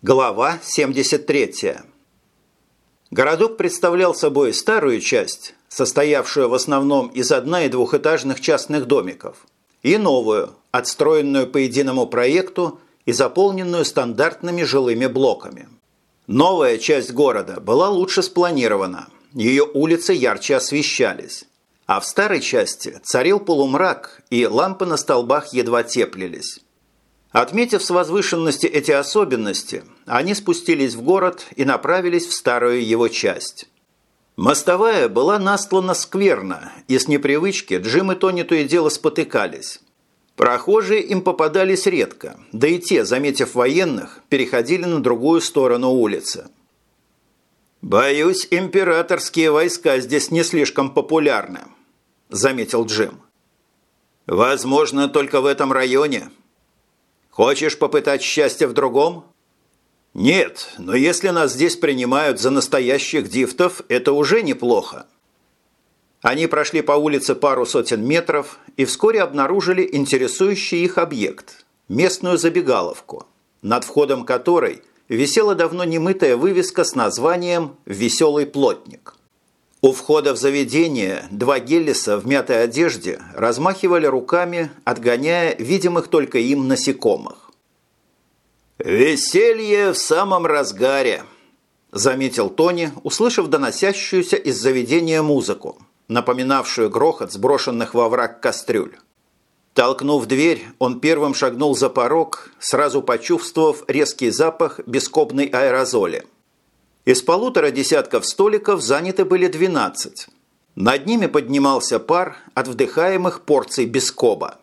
Глава 73. Городок представлял собой старую часть, состоявшую в основном из одно- и двухэтажных частных домиков, и новую, отстроенную по единому проекту и заполненную стандартными жилыми блоками. Новая часть города была лучше спланирована, ее улицы ярче освещались, а в старой части царил полумрак, и лампы на столбах едва теплились. Отметив с возвышенности эти особенности, они спустились в город и направились в старую его часть. Мостовая была настлана скверно, и с непривычки Джим и Тони то и дело спотыкались. Прохожие им попадались редко, да и те, заметив военных, переходили на другую сторону улицы. «Боюсь, императорские войска здесь не слишком популярны», – заметил Джим. «Возможно, только в этом районе», Хочешь попытать счастье в другом? Нет, но если нас здесь принимают за настоящих дифтов, это уже неплохо. Они прошли по улице пару сотен метров и вскоре обнаружили интересующий их объект – местную забегаловку, над входом которой висела давно немытая вывеска с названием «Веселый плотник». У входа в заведение два геллиса в мятой одежде размахивали руками, отгоняя видимых только им насекомых. «Веселье в самом разгаре», – заметил Тони, услышав доносящуюся из заведения музыку, напоминавшую грохот сброшенных во враг кастрюль. Толкнув дверь, он первым шагнул за порог, сразу почувствовав резкий запах бескобной аэрозоли – из полутора десятков столиков заняты были 12. Над ними поднимался пар от вдыхаемых порций бескоба.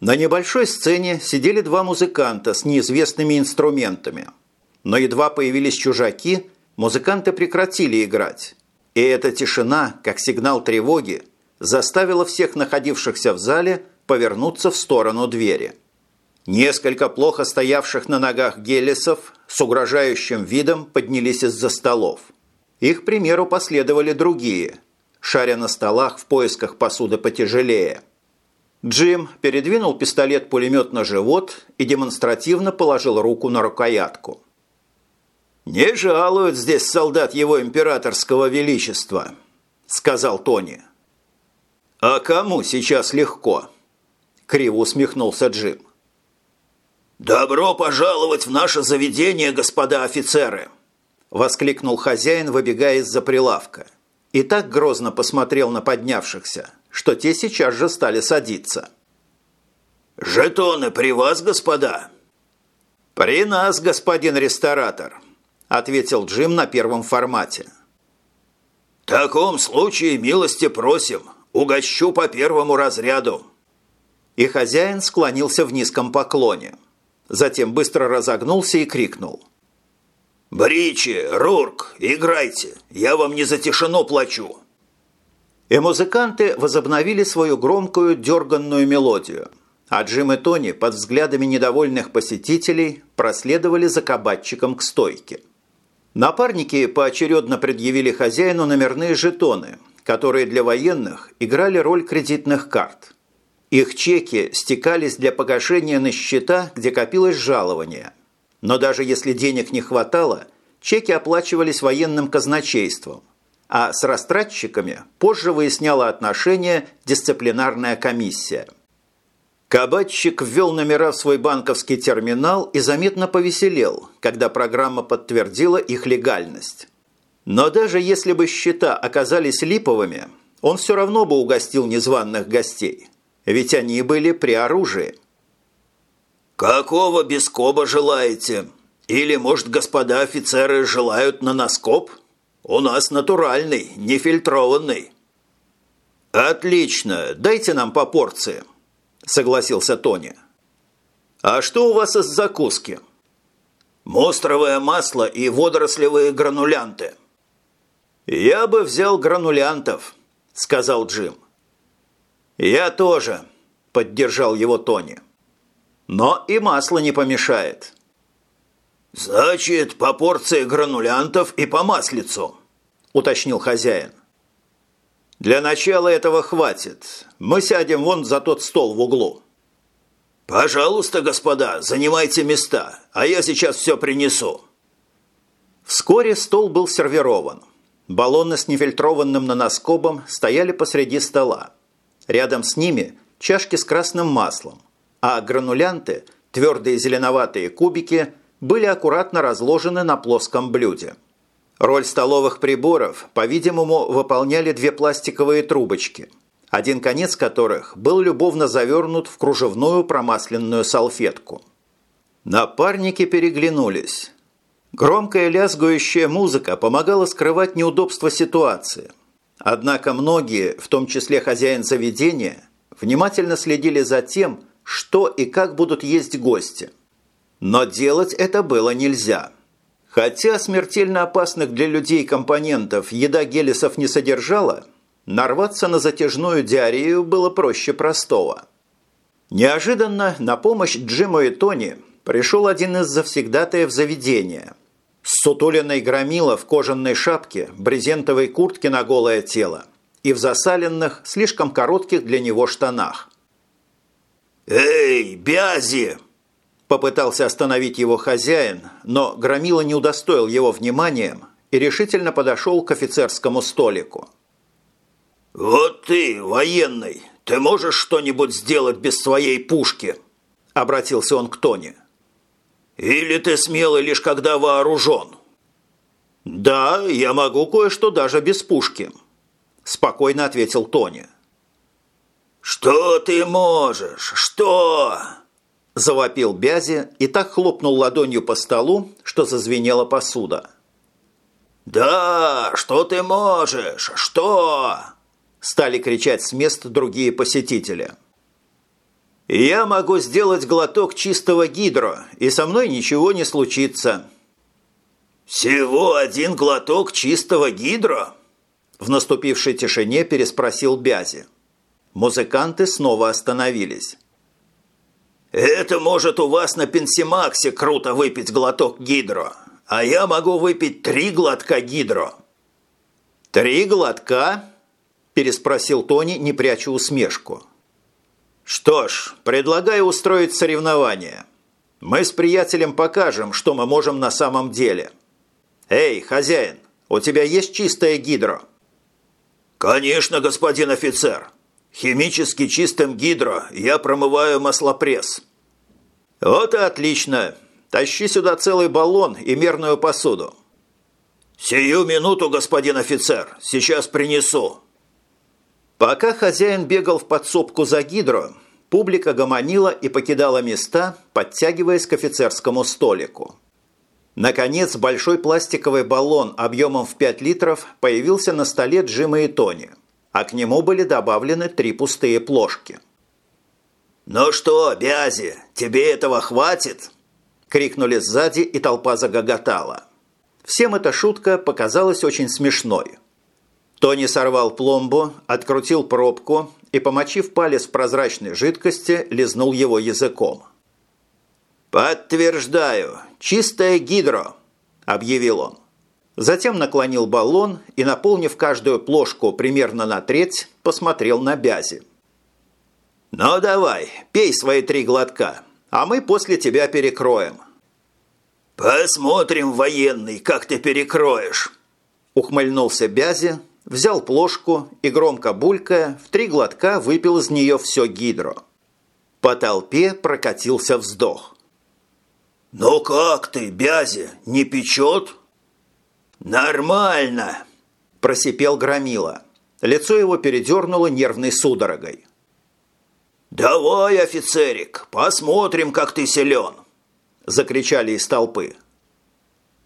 На небольшой сцене сидели два музыканта с неизвестными инструментами. Но едва появились чужаки, музыканты прекратили играть. И эта тишина, как сигнал тревоги, заставила всех находившихся в зале повернуться в сторону двери. Несколько плохо стоявших на ногах гелесов с угрожающим видом поднялись из-за столов. Их примеру последовали другие, шаря на столах в поисках посуды потяжелее. Джим передвинул пистолет-пулемет на живот и демонстративно положил руку на рукоятку. «Не жалуют здесь солдат его императорского величества», – сказал Тони. «А кому сейчас легко?» – криво усмехнулся Джим. «Добро пожаловать в наше заведение, господа офицеры!» – воскликнул хозяин, выбегая из-за прилавка. И так грозно посмотрел на поднявшихся, что те сейчас же стали садиться. «Жетоны при вас, господа?» «При нас, господин ресторатор», – ответил Джим на первом формате. «В таком случае милости просим, угощу по первому разряду». И хозяин склонился в низком поклоне – Затем быстро разогнулся и крикнул. «Бричи, Рурк, играйте! Я вам не за тишину плачу!» И музыканты возобновили свою громкую дерганную мелодию, а Джим и Тони под взглядами недовольных посетителей проследовали за кабатчиком к стойке. Напарники поочередно предъявили хозяину номерные жетоны, которые для военных играли роль кредитных карт – их чеки стекались для погашения на счета, где копилось жалование. Но даже если денег не хватало, чеки оплачивались военным казначейством, а с растратчиками позже выясняла отношения дисциплинарная комиссия. Кабатчик ввел номера в свой банковский терминал и заметно повеселел, когда программа подтвердила их легальность. Но даже если бы счета оказались липовыми, он все равно бы угостил незваных гостей – ведь они были при оружии. «Какого бескоба желаете? Или, может, господа офицеры желают на наскоб? У нас натуральный, нефильтрованный». «Отлично, дайте нам по порции», – согласился Тони. «А что у вас из закуски?» «Мостровое масло и водорослевые гранулянты». «Я бы взял гранулянтов», – сказал Джим. «Я тоже», – поддержал его Тони. «Но и масло не помешает». «Значит, по порции гранулянтов и по маслицу», – уточнил хозяин. «Для начала этого хватит. Мы сядем вон за тот стол в углу». «Пожалуйста, господа, занимайте места, а я сейчас все принесу». Вскоре стол был сервирован. Баллоны с нефильтрованным наноскобом стояли посреди стола. Рядом с ними чашки с красным маслом, а гранулянты, твердые зеленоватые кубики, были аккуратно разложены на плоском блюде. Роль столовых приборов, по-видимому, выполняли две пластиковые трубочки, один конец которых был любовно завернут в кружевную промасленную салфетку. Напарники переглянулись. Громкая лязгающая музыка помогала скрывать неудобство ситуации. Однако многие, в том числе хозяин заведения, внимательно следили за тем, что и как будут есть гости. Но делать это было нельзя – Хотя смертельно опасных для людей компонентов еда гелисов не содержала, нарваться на затяжную диарею было проще простого. Неожиданно на помощь Джиму и Тони пришел один из завсегдатаев заведения. Сутуленный громила в кожаной шапке, брезентовой куртке на голое тело и в засаленных, слишком коротких для него штанах. «Эй, Бязи!» Попытался остановить его хозяин, но Громила не удостоил его вниманием и решительно подошел к офицерскому столику. «Вот ты, военный, ты можешь что-нибудь сделать без своей пушки?» – обратился он к Тони. «Или ты смелый лишь когда вооружен?» «Да, я могу кое-что даже без пушки», – спокойно ответил Тони. «Что ты можешь? Что?» Завопил Бязи и так хлопнул ладонью по столу, что зазвенела посуда. «Да, что ты можешь? Что?» Стали кричать с мест другие посетители. «Я могу сделать глоток чистого гидро, и со мной ничего не случится». «Всего один глоток чистого гидро?» В наступившей тишине переспросил Бязи. Музыканты снова остановились. «Это может у вас на Пенсимаксе круто выпить глоток гидро, а я могу выпить три глотка гидро». «Три глотка?» – переспросил Тони, не пряча усмешку. «Что ж, предлагаю устроить соревнование. Мы с приятелем покажем, что мы можем на самом деле. Эй, хозяин, у тебя есть чистое гидро?» «Конечно, господин офицер», Химически чистым гидро я промываю маслопресс. Вот и отлично. Тащи сюда целый баллон и мерную посуду. Сию минуту, господин офицер, сейчас принесу. Пока хозяин бегал в подсобку за гидро, публика гомонила и покидала места, подтягиваясь к офицерскому столику. Наконец, большой пластиковый баллон объемом в 5 литров появился на столе Джима и Тони – а к нему были добавлены три пустые плошки. «Ну что, Бязи, тебе этого хватит?» – крикнули сзади, и толпа загоготала. Всем эта шутка показалась очень смешной. Тони сорвал пломбу, открутил пробку и, помочив палец в прозрачной жидкости, лизнул его языком. «Подтверждаю, чистое гидро», – объявил он. Затем наклонил баллон и, наполнив каждую плошку примерно на треть, посмотрел на Бязи. «Ну давай, пей свои три глотка, а мы после тебя перекроем». «Посмотрим, военный, как ты перекроешь», – ухмыльнулся Бязи, взял плошку и, громко булькая, в три глотка выпил из нее все гидро. По толпе прокатился вздох. «Ну как ты, Бязи, не печет?» «Нормально!» – просипел Громила. Лицо его передернуло нервной судорогой. «Давай, офицерик, посмотрим, как ты силен!» – закричали из толпы.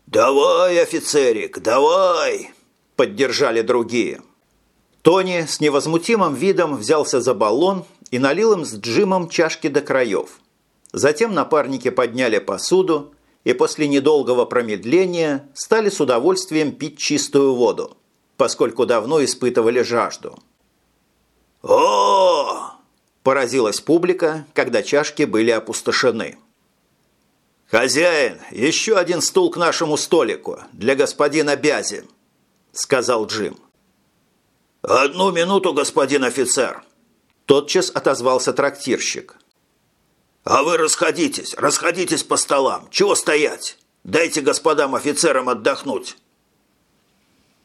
«Давай, офицерик, давай!» – поддержали другие. Тони с невозмутимым видом взялся за баллон и налил им с Джимом чашки до краев. Затем напарники подняли посуду и после недолгого промедления стали с удовольствием пить чистую воду, поскольку давно испытывали жажду. о поразилась публика, когда чашки были опустошены. «Хозяин, еще один стул к нашему столику для господина Бязи», – сказал Джим. «Одну минуту, господин офицер», – тотчас отозвался трактирщик. «А вы расходитесь, расходитесь по столам. Чего стоять? Дайте господам офицерам отдохнуть.